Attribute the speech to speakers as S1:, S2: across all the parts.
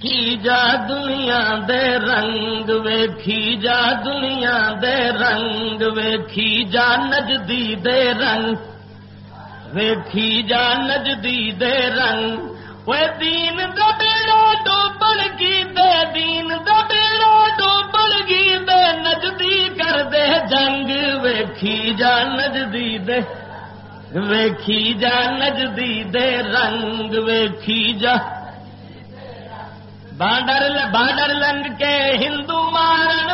S1: کی جا دنیا دے رنگ ویکھی جا دنیا دے رنگ ویکھی جا نجدی دے رنگ ویکھی جا نجدی دے رنگ وہ دین دا بیڑا ڈوبن کی دے دین دا بیڑا ڈوبن کی دے نجدی کر دے جنگ ویکھی جا نجدی دے ویکھی جا نجدی دے رنگ ویکھی جا بارڈر بارڈر لنگ کے ہندو مارن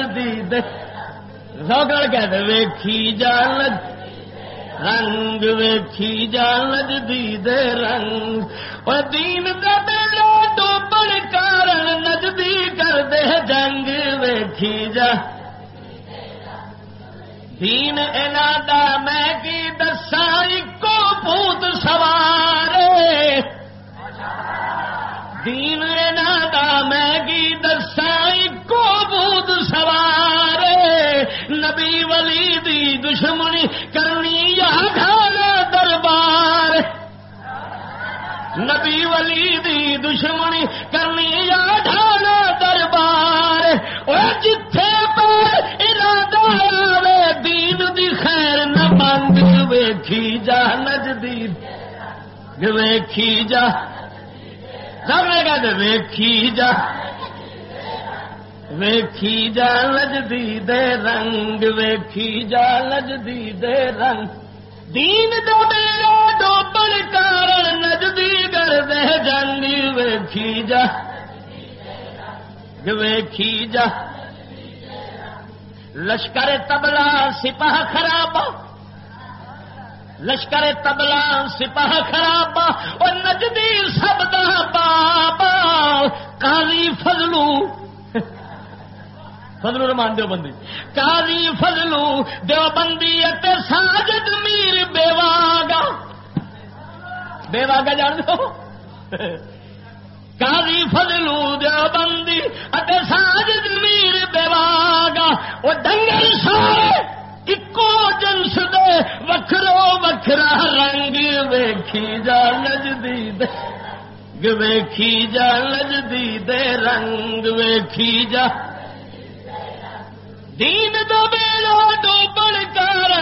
S1: جا نجدی دے کہتے ویکھی جا نج رنگ ویکھی جا نجدی دے رنگ۔ اور دین دا بیڑا ڈوبن کارن نجدی کر دے جنگ ویکھی جا۔ دین اینا دا میں کی دسا ایکو بھوت سوارے۔ نبی ولی دی دشمنی کرنی یا ڈھانا دربار وہ جتھے پر ارادہ آوے، دین دی خیر نہ بند ویکھی جا نجدی ویکھی جا سب نے کہتے ویکھی جا ویکھی جا لجدی دے رنگ، ویکھی جا لجدی دے رنگ۔ دین دو میرا ڈوبن کارن نجدی کر ویکھی جا۔ ویکھی جا۔ لشکر تبلا سپاہ خراب۔ لشکر تبلا سپاہ خراب۔ اور نجدی سب دا بابا کالی فضلو۔ فضلو رمان دیو بندی۔ کالی فضلو دیو بندی ساجد میر بیواگا بیواگا جان دو. کالی فضلو دیو بندی ساجد میر بیواگا وہ ڈنگر سارے ایکو جنس دے وکھرو وکھرا رنگ ویکھی جا نجدی دے. ویکھی جا نجدی دے رنگ ویکھی جا. دین دو بیڑا ڈوبن کر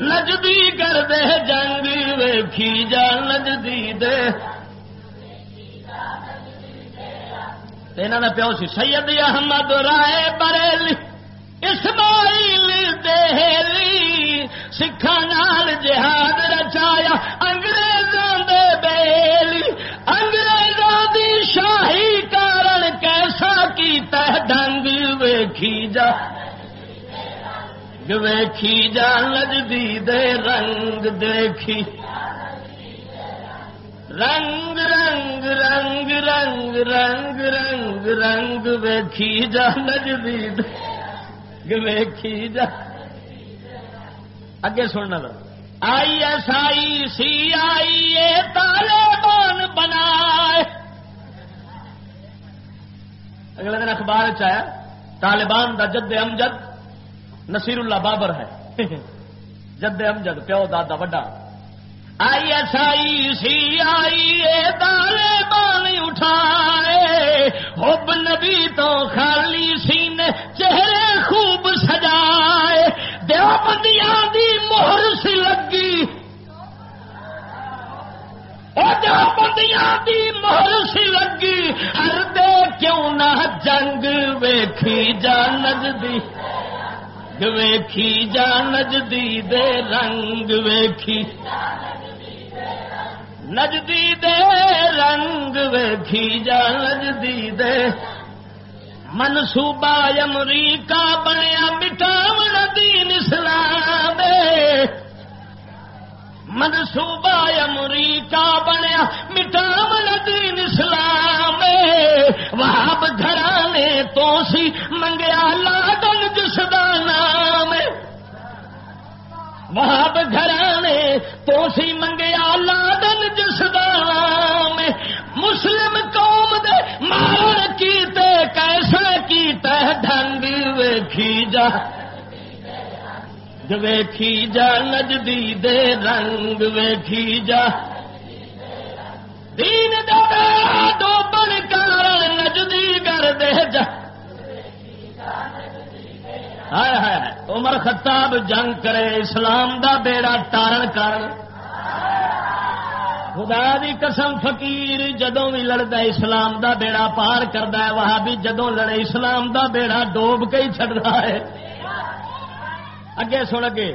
S1: نجدی کر دے جنگ ویکھی جا دے یہاں کا پیو سی سید احمد رائے بریلی اسماعیل دہلی سکھا نال جہاد رچایا انگریزوں دے بیلی انگریزوں دی شاہی کارن کیسا کیتا ڈنگ ویکھی جا ویکھی جا لجدی دے رنگ دیکھی رنگ رنگ رنگ رنگ رنگ رنگ رنگ ویکھی جا لجدی دے ویکھی جا۔ اگے سننا لو آئی ایس آئی سی آئی اے طالبان بنائے۔ اگلے دن اخبار چیا طالبان دا جد امجد نصیر اللہ بابر ہے۔ جد امجد، پیو دادا وڈا۔ آئی ایس آئی سی، آئی اے طالبان اٹھائے۔ حب نبی تو خالی سینے، چہرے خوب سجائے۔ دیوبندیاں دی مہر سی لگی۔ دیوبندیاں دی مہر سی لگی۔ ہر دے کیوں نہ جنگ ویکھی جا نجدی ویکھی جا نجدی دے رنگ ویکھی۔ نجدی دے رنگ ویکھی جا نجدی دے منصوبہ امریکہ بنیا مٹاون دین اسلام منصوبہ امریکہ بنیا مٹاون دین اسلام وہاب گھرانے تو سی منگیا لادن جس کا نام وہاب گھرانے تو سی ویکھی جا نجدی دے رنگ، ویکھی جا دین دو بن کر نجدی کر دے جا۔ عمر خطاب جنگ کرے، اسلام دا بیڑا تارن کر خدا دی قسم، فقیر جدوں بھی لڑتا اسلام دا بیڑا پار کرتا ہے وہاں بھی جدوں لڑے، اسلام دا بیڑا ڈوب کے ہی چڑھتا ہے۔ اگے سن اگے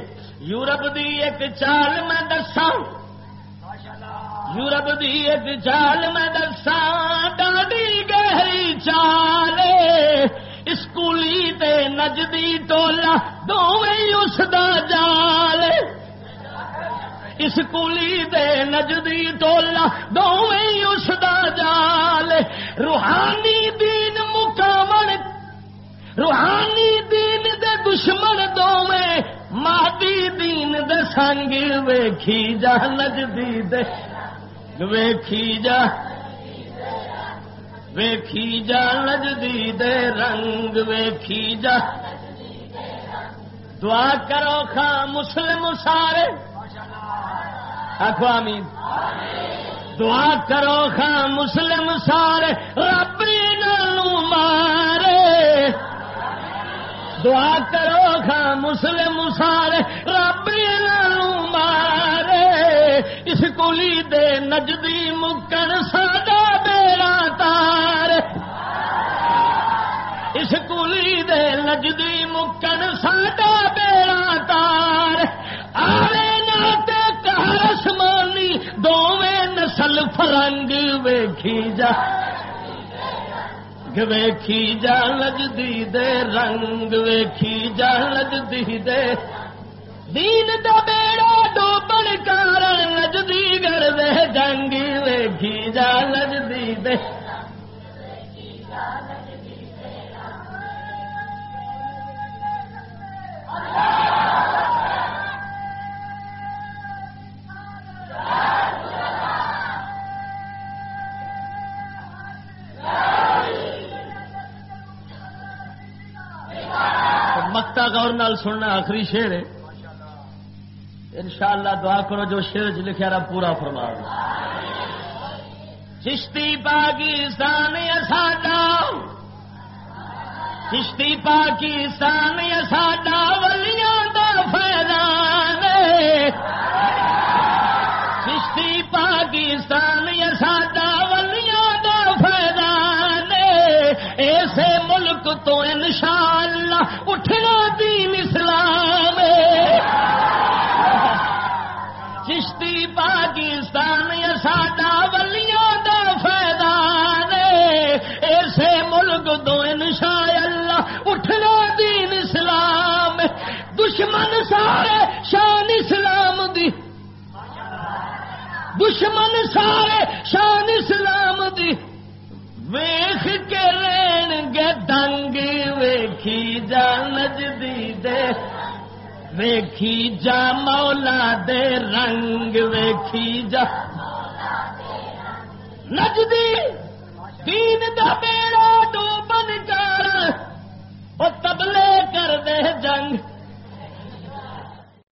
S1: یورپ دی ایک چال میں دسا یورپ دی ایک چال میں دسا ڈاڈی گہری چال اسکولی تے نجدی ٹولا دونوں اس دا جال اسکولی دے نجدی ٹولا دونوں اس دا جال روحانی دین مکامن روحانی دے سنگ ویکھی جا نجدی دے ویکھی جا ویکھی جا نجدی دے رنگ ویکھی جا دعا کرو خاں مسلم سارے آخو آمین دعا کرو خاں مسلم سارے ربی نالو مارے دعا کرو خاں مسلم سارے ربی نجدی مکن ساڈا بیڑا تار اس کلی دے نجدی مکن ساڈا بیڑا تار آرے ناتے کہرسمانی دوویں نسل فرنگ ویکھی جا ویکھی جا لجدی دے رنگ ویکھی جا لجدی دے دین دا بیڑا مکتا گور نال سننا آخری شیر ہے۔ انشاءاللہ دعا کرو جو شیر چ لکھا رہا پورا فرما چشتی پاکستان ساڈا۔ چشتی پاکستان ساڈا۔ ایسے ملک تو انشاءاللہ اٹھنا دین اسلام چشتی پاکستان یا ساڈا ولیاں دا فیضان ایسے ملک دو انشاءاللہ اٹھنا دین اسلام دشمن سارے شان اسلام دی۔ دشمن سارے شان اسلام دی۔ ویخ کے جا نجدی دے ویکھی جا مولا دے رنگ، ویکھی جا نجدی دین دا بیڑا ڈوبن کر، او تبلے کر دے جنگ۔